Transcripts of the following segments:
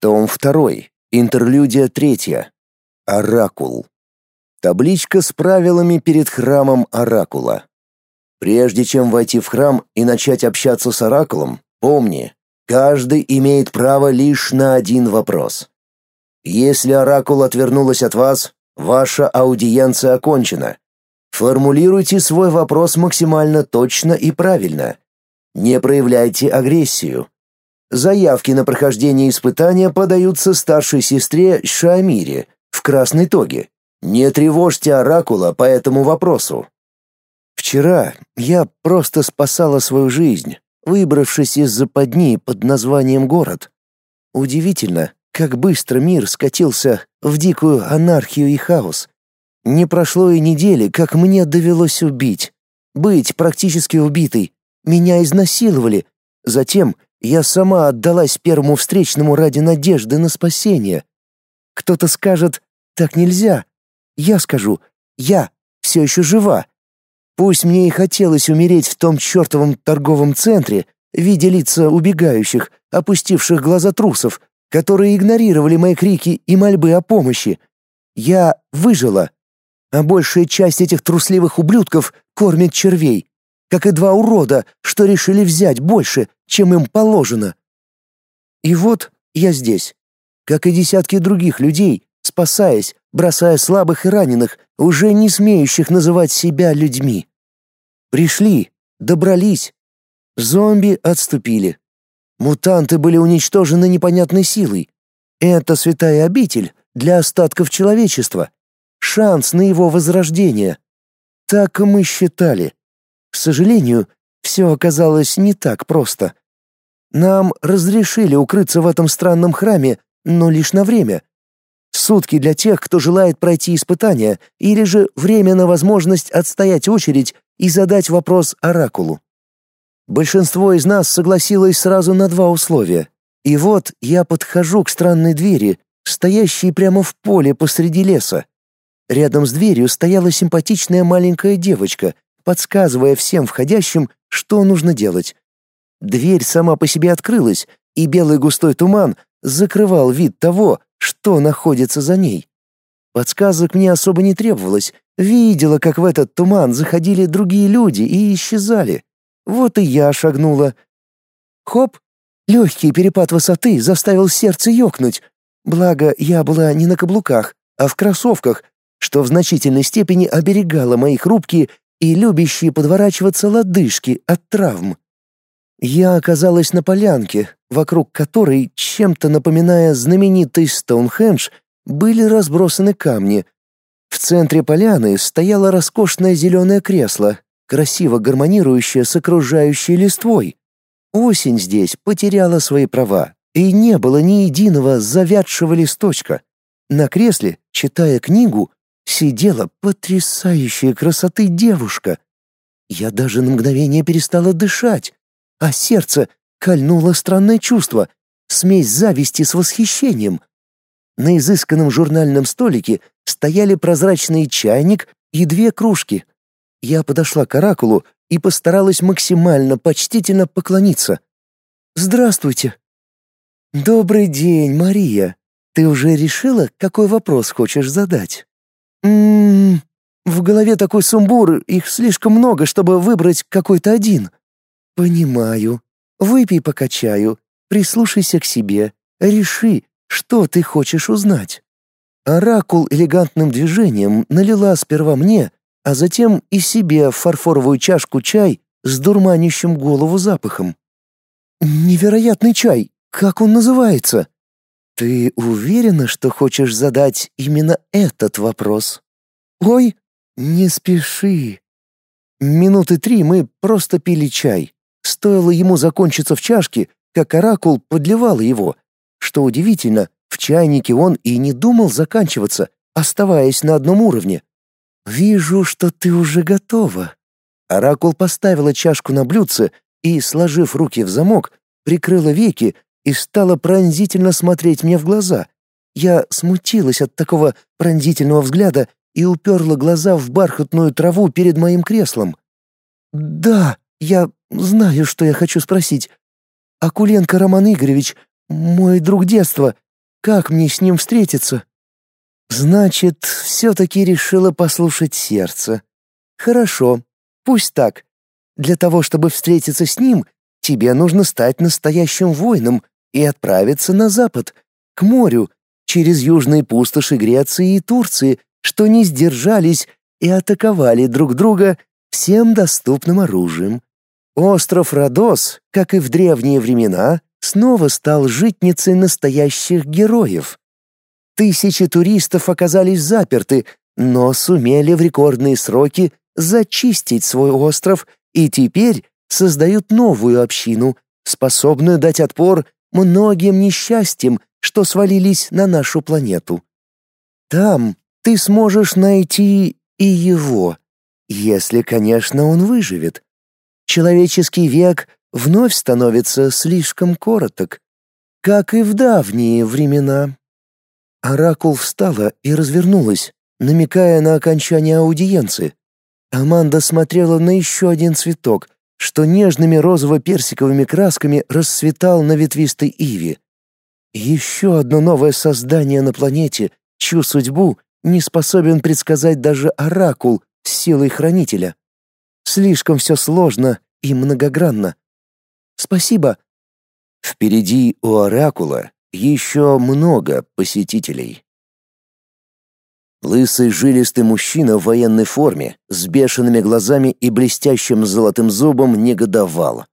Том 2. Интерлюдия 3. Оракул. Табличка с правилами перед храмом Оракула. Прежде чем войти в храм и начать общаться с Оракулом, помни, каждый имеет право лишь на один вопрос. Если Оракул отвернулась от вас, ваша аудиенция окончена. Формулируйте свой вопрос максимально точно и правильно. Не проявляйте агрессию. Заявки на прохождение испытания подаются старшей сестре Шамире в красной тоге. Не тревожьте оракула по этому вопросу. Вчера я просто спасала свою жизнь, выбравшись из западни под названием город. Удивительно, как быстро мир скатился в дикую анархию и хаос. Не прошло и недели, как мне довелось убить, быть практически убитой. Меня изнасиловали. Затем я сама отдалась первому встречному ради надежды на спасение. Кто-то скажет, так нельзя. Я скажу, я все еще жива. Пусть мне и хотелось умереть в том чертовом торговом центре, видя лица убегающих, опустивших глаза трусов, которые игнорировали мои крики и мольбы о помощи. Я выжила, а большая часть этих трусливых ублюдков кормит червей как и два урода, что решили взять больше, чем им положено. И вот я здесь, как и десятки других людей, спасаясь, бросая слабых и раненых, уже не смеющих называть себя людьми. Пришли, добрались. Зомби отступили. Мутанты были уничтожены непонятной силой. Это святая обитель для остатков человечества. Шанс на его возрождение. Так мы считали. К сожалению, все оказалось не так просто. Нам разрешили укрыться в этом странном храме, но лишь на время. Сутки для тех, кто желает пройти испытания, или же время на возможность отстоять очередь и задать вопрос оракулу. Большинство из нас согласилось сразу на два условия. И вот я подхожу к странной двери, стоящей прямо в поле посреди леса. Рядом с дверью стояла симпатичная маленькая девочка подсказывая всем входящим, что нужно делать. Дверь сама по себе открылась, и белый густой туман закрывал вид того, что находится за ней. Подсказок мне особо не требовалось. Видела, как в этот туман заходили другие люди и исчезали. Вот и я шагнула. Хоп! Легкий перепад высоты заставил сердце ёкнуть. Благо, я была не на каблуках, а в кроссовках, что в значительной степени оберегало мои хрупкие и любящие подворачиваться лодыжки от травм. Я оказалась на полянке, вокруг которой, чем-то напоминая знаменитый Стоунхендж, были разбросаны камни. В центре поляны стояло роскошное зеленое кресло, красиво гармонирующее с окружающей листвой. Осень здесь потеряла свои права, и не было ни единого завядшего листочка. На кресле, читая книгу, сидела потрясающая красоты девушка. Я даже на мгновение перестала дышать, а сердце кольнуло странное чувство, смесь зависти с восхищением. На изысканном журнальном столике стояли прозрачный чайник и две кружки. Я подошла к оракулу и постаралась максимально почтительно поклониться. «Здравствуйте». «Добрый день, Мария. Ты уже решила, какой вопрос хочешь задать?» Ммм, в голове такой сумбур, их слишком много, чтобы выбрать какой-то один. Понимаю. Выпей пока чаю, прислушайся к себе, реши, что ты хочешь узнать. Оракул элегантным движением налила сперва мне, а затем и себе в фарфоровую чашку чай с дурманящим голову запахом. Невероятный чай. Как он называется? Ты уверена, что хочешь задать именно этот вопрос? Ой, не спеши. Минуты три мы просто пили чай. Стоило ему закончиться в чашке, как оракул подливал его. Что удивительно, в чайнике он и не думал заканчиваться, оставаясь на одном уровне. «Вижу, что ты уже готова». Оракул поставила чашку на блюдце и, сложив руки в замок, прикрыла веки и стала пронзительно смотреть мне в глаза. Я смутилась от такого пронзительного взгляда и уперла глаза в бархатную траву перед моим креслом. «Да, я знаю, что я хочу спросить. Акуленко Роман Игоревич, мой друг детства, как мне с ним встретиться?» «Значит, все-таки решила послушать сердце. Хорошо, пусть так. Для того, чтобы встретиться с ним, тебе нужно стать настоящим воином и отправиться на запад, к морю, через южные пустоши Греции и Турции, что не сдержались и атаковали друг друга всем доступным оружием. Остров Родос, как и в древние времена, снова стал житницей настоящих героев. Тысячи туристов оказались заперты, но сумели в рекордные сроки зачистить свой остров и теперь создают новую общину, способную дать отпор многим несчастьям, что свалились на нашу планету. Там ты сможешь найти и его, если, конечно, он выживет. Человеческий век вновь становится слишком короток, как и в давние времена. Оракул встала и развернулась, намекая на окончание аудиенции. Аманда смотрела на еще один цветок, что нежными розово-персиковыми красками расцветал на ветвистой иве. Еще одно новое создание на планете, чью судьбу не способен предсказать даже оракул с силой хранителя. Слишком все сложно и многогранно. Спасибо. Впереди у оракула еще много посетителей. Лысый жилистый мужчина в военной форме, с бешеными глазами и блестящим золотым зубом негодовал.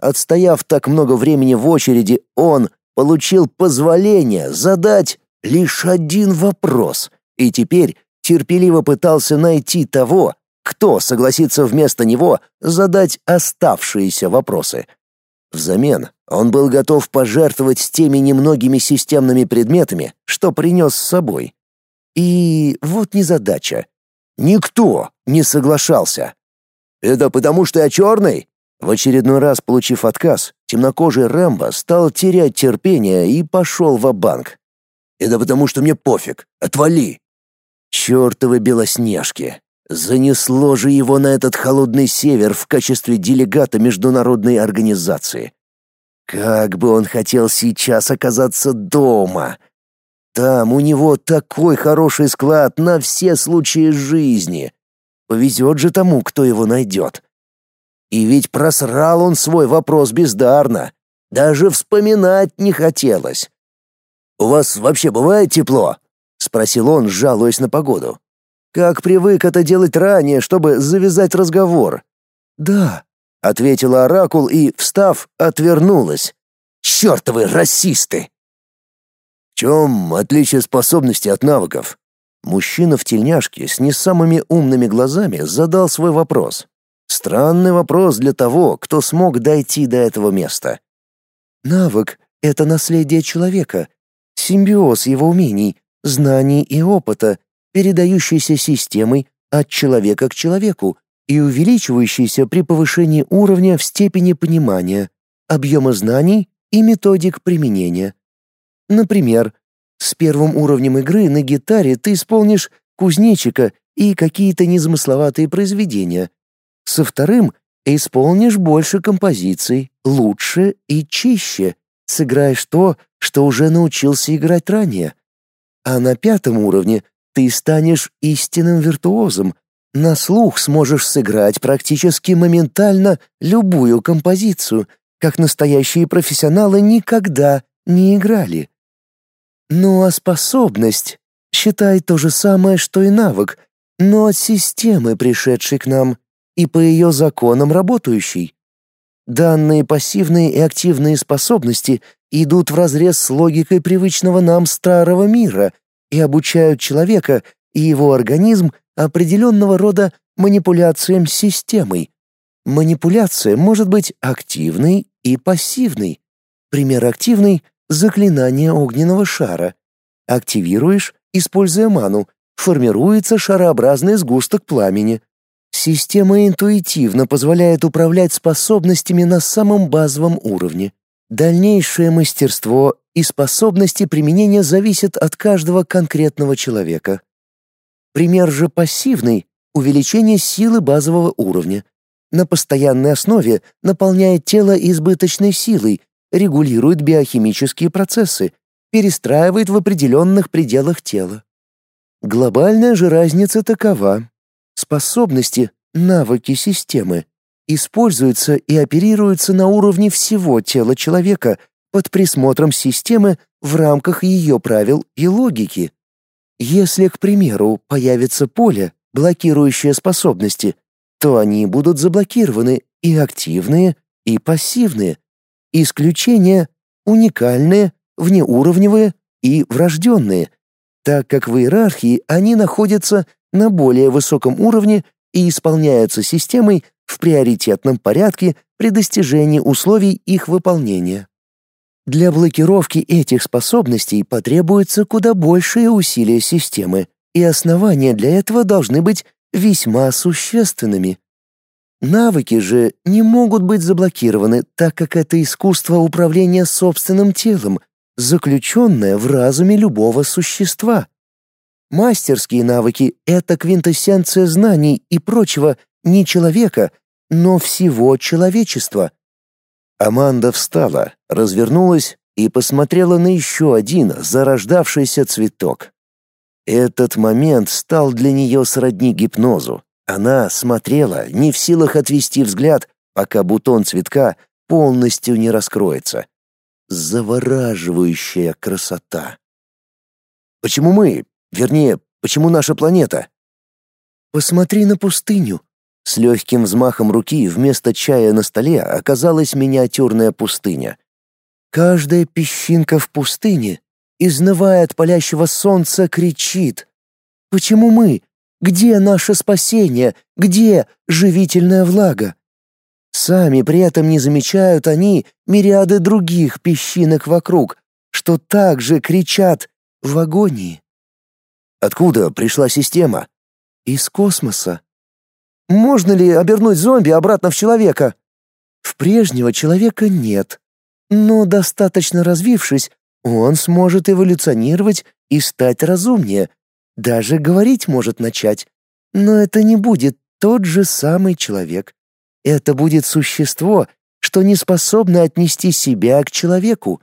Отстояв так много времени в очереди, он получил позволение задать лишь один вопрос и теперь терпеливо пытался найти того, кто согласится вместо него задать оставшиеся вопросы. Взамен он был готов пожертвовать теми немногими системными предметами, что принес с собой. И вот незадача. Никто не соглашался. «Это потому, что я черный?» В очередной раз получив отказ, темнокожий Рэмбо стал терять терпение и пошел в банк «Это потому, что мне пофиг. Отвали!» Чёртовы белоснежки! Занесло же его на этот холодный север в качестве делегата международной организации. Как бы он хотел сейчас оказаться дома! Там у него такой хороший склад на все случаи жизни. Повезет же тому, кто его найдет. И ведь просрал он свой вопрос бездарно. Даже вспоминать не хотелось. «У вас вообще бывает тепло?» — спросил он, жалуясь на погоду. Как привык это делать ранее, чтобы завязать разговор. «Да», — ответила Оракул и, встав, отвернулась. «Чёртовы расисты!» В чем отличие способностей от навыков? Мужчина в тельняшке с не самыми умными глазами задал свой вопрос. Странный вопрос для того, кто смог дойти до этого места. Навык — это наследие человека, симбиоз его умений, знаний и опыта, передающийся системой от человека к человеку и увеличивающийся при повышении уровня в степени понимания, объема знаний и методик применения. Например, с первым уровнем игры на гитаре ты исполнишь кузнечика и какие-то незамысловатые произведения. Со вторым исполнишь больше композиций, лучше и чище, сыграешь то, что уже научился играть ранее. А на пятом уровне ты станешь истинным виртуозом, на слух сможешь сыграть практически моментально любую композицию, как настоящие профессионалы никогда не играли. Ну а способность, считай то же самое, что и навык, но от системы, пришедшей к нам, и по ее законам работающей. Данные пассивные и активные способности идут вразрез с логикой привычного нам старого мира и обучают человека и его организм определенного рода манипуляциям с системой. Манипуляция может быть активной и пассивной. Пример активный — заклинание огненного шара. Активируешь, используя ману, формируется шарообразный сгусток пламени. Система интуитивно позволяет управлять способностями на самом базовом уровне. Дальнейшее мастерство и способности применения зависят от каждого конкретного человека. Пример же пассивный — увеличение силы базового уровня. На постоянной основе наполняет тело избыточной силой, регулирует биохимические процессы, перестраивает в определенных пределах тела. Глобальная же разница такова. Способности, навыки системы используются и оперируются на уровне всего тела человека под присмотром системы в рамках ее правил и логики. Если, к примеру, появится поле, блокирующее способности, то они будут заблокированы и активные, и пассивные. Исключения уникальные, внеуровневые и врожденные, так как в иерархии они находятся на более высоком уровне и исполняются системой в приоритетном порядке при достижении условий их выполнения. Для блокировки этих способностей потребуется куда большее усилия системы, и основания для этого должны быть весьма существенными. Навыки же не могут быть заблокированы, так как это искусство управления собственным телом, заключенное в разуме любого существа. Мастерские навыки — это квинтэссенция знаний и прочего не человека, но всего человечества. Аманда встала, развернулась и посмотрела на еще один зарождавшийся цветок. Этот момент стал для нее сродни гипнозу. Она смотрела, не в силах отвести взгляд, пока бутон цветка полностью не раскроется. Завораживающая красота. Почему мы, вернее, почему наша планета? Посмотри на пустыню. С легким взмахом руки вместо чая на столе оказалась миниатюрная пустыня. Каждая песчинка в пустыне, изнывая от палящего солнца, кричит: "Почему мы? Где наше спасение? Где живительная влага?" Сами при этом не замечают они мириады других песчинок вокруг, что также кричат в агонии. Откуда пришла система? Из космоса. Можно ли обернуть зомби обратно в человека? В прежнего человека нет. Но достаточно развившись, он сможет эволюционировать и стать разумнее. Даже говорить может начать. Но это не будет тот же самый человек. Это будет существо, что не способно отнести себя к человеку.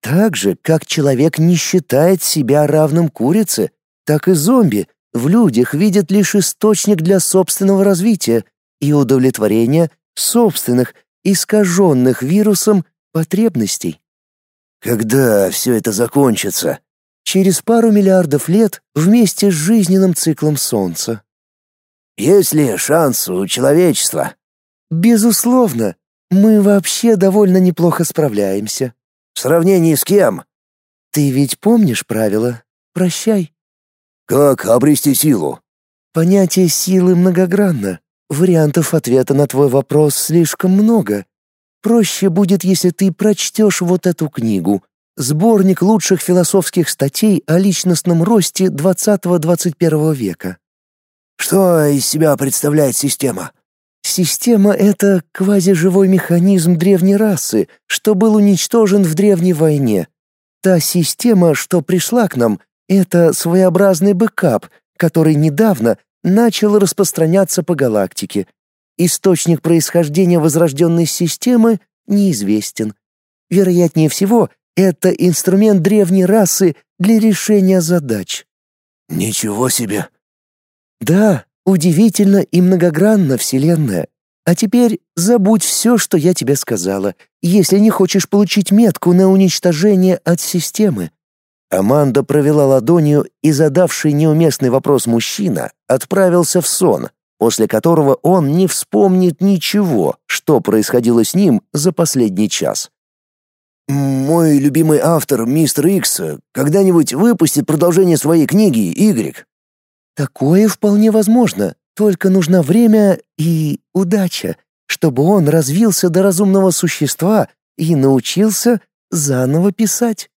Так же, как человек не считает себя равным курице, так и зомби в людях видят лишь источник для собственного развития и удовлетворения собственных, искаженных вирусом, потребностей. Когда все это закончится? Через пару миллиардов лет вместе с жизненным циклом Солнца. Есть ли шанс у человечества? Безусловно. Мы вообще довольно неплохо справляемся. В сравнении с кем? Ты ведь помнишь правила? Прощай. Как обрести силу? Понятие силы многогранно. Вариантов ответа на твой вопрос слишком много. Проще будет, если ты прочтешь вот эту книгу. Сборник лучших философских статей о личностном росте 20-21 века. Что из себя представляет система? Система — это квазиживой механизм древней расы, что был уничтожен в древней войне. Та система, что пришла к нам, это своеобразный бэкап, который недавно начал распространяться по галактике. Источник происхождения возрожденной системы неизвестен. Вероятнее всего, это инструмент древней расы для решения задач. Ничего себе. Да, удивительно и многогранна Вселенная. А теперь забудь все, что я тебе сказала, если не хочешь получить метку на уничтожение от системы. Аманда провела ладонью, и задавший неуместный вопрос мужчина отправился в сон, после которого он не вспомнит ничего, что происходило с ним за последний час. «Мой любимый автор, мистер Икс, когда-нибудь выпустит продолжение своей книги «Игрек». «Такое вполне возможно, только нужно время и удача, чтобы он развился до разумного существа и научился заново писать».